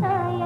saya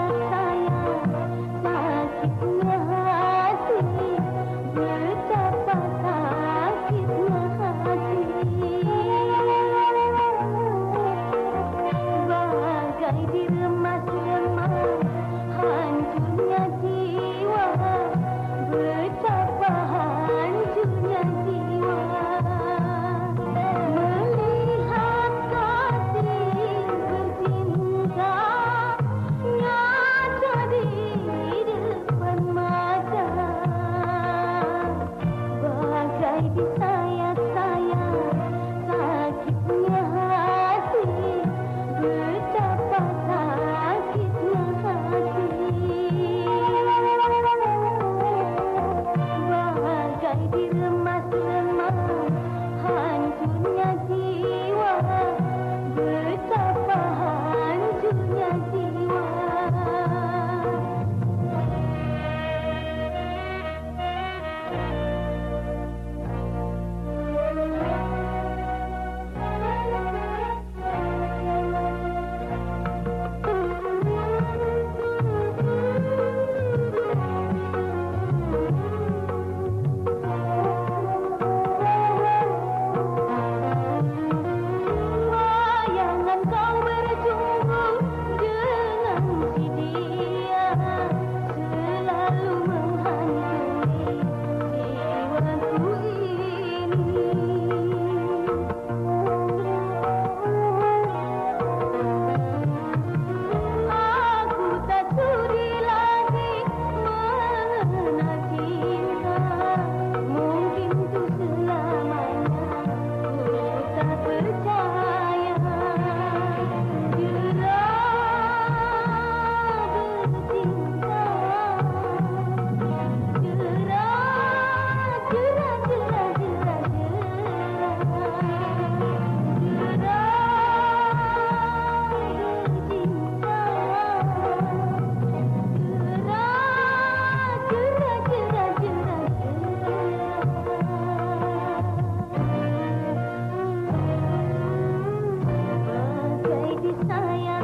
那样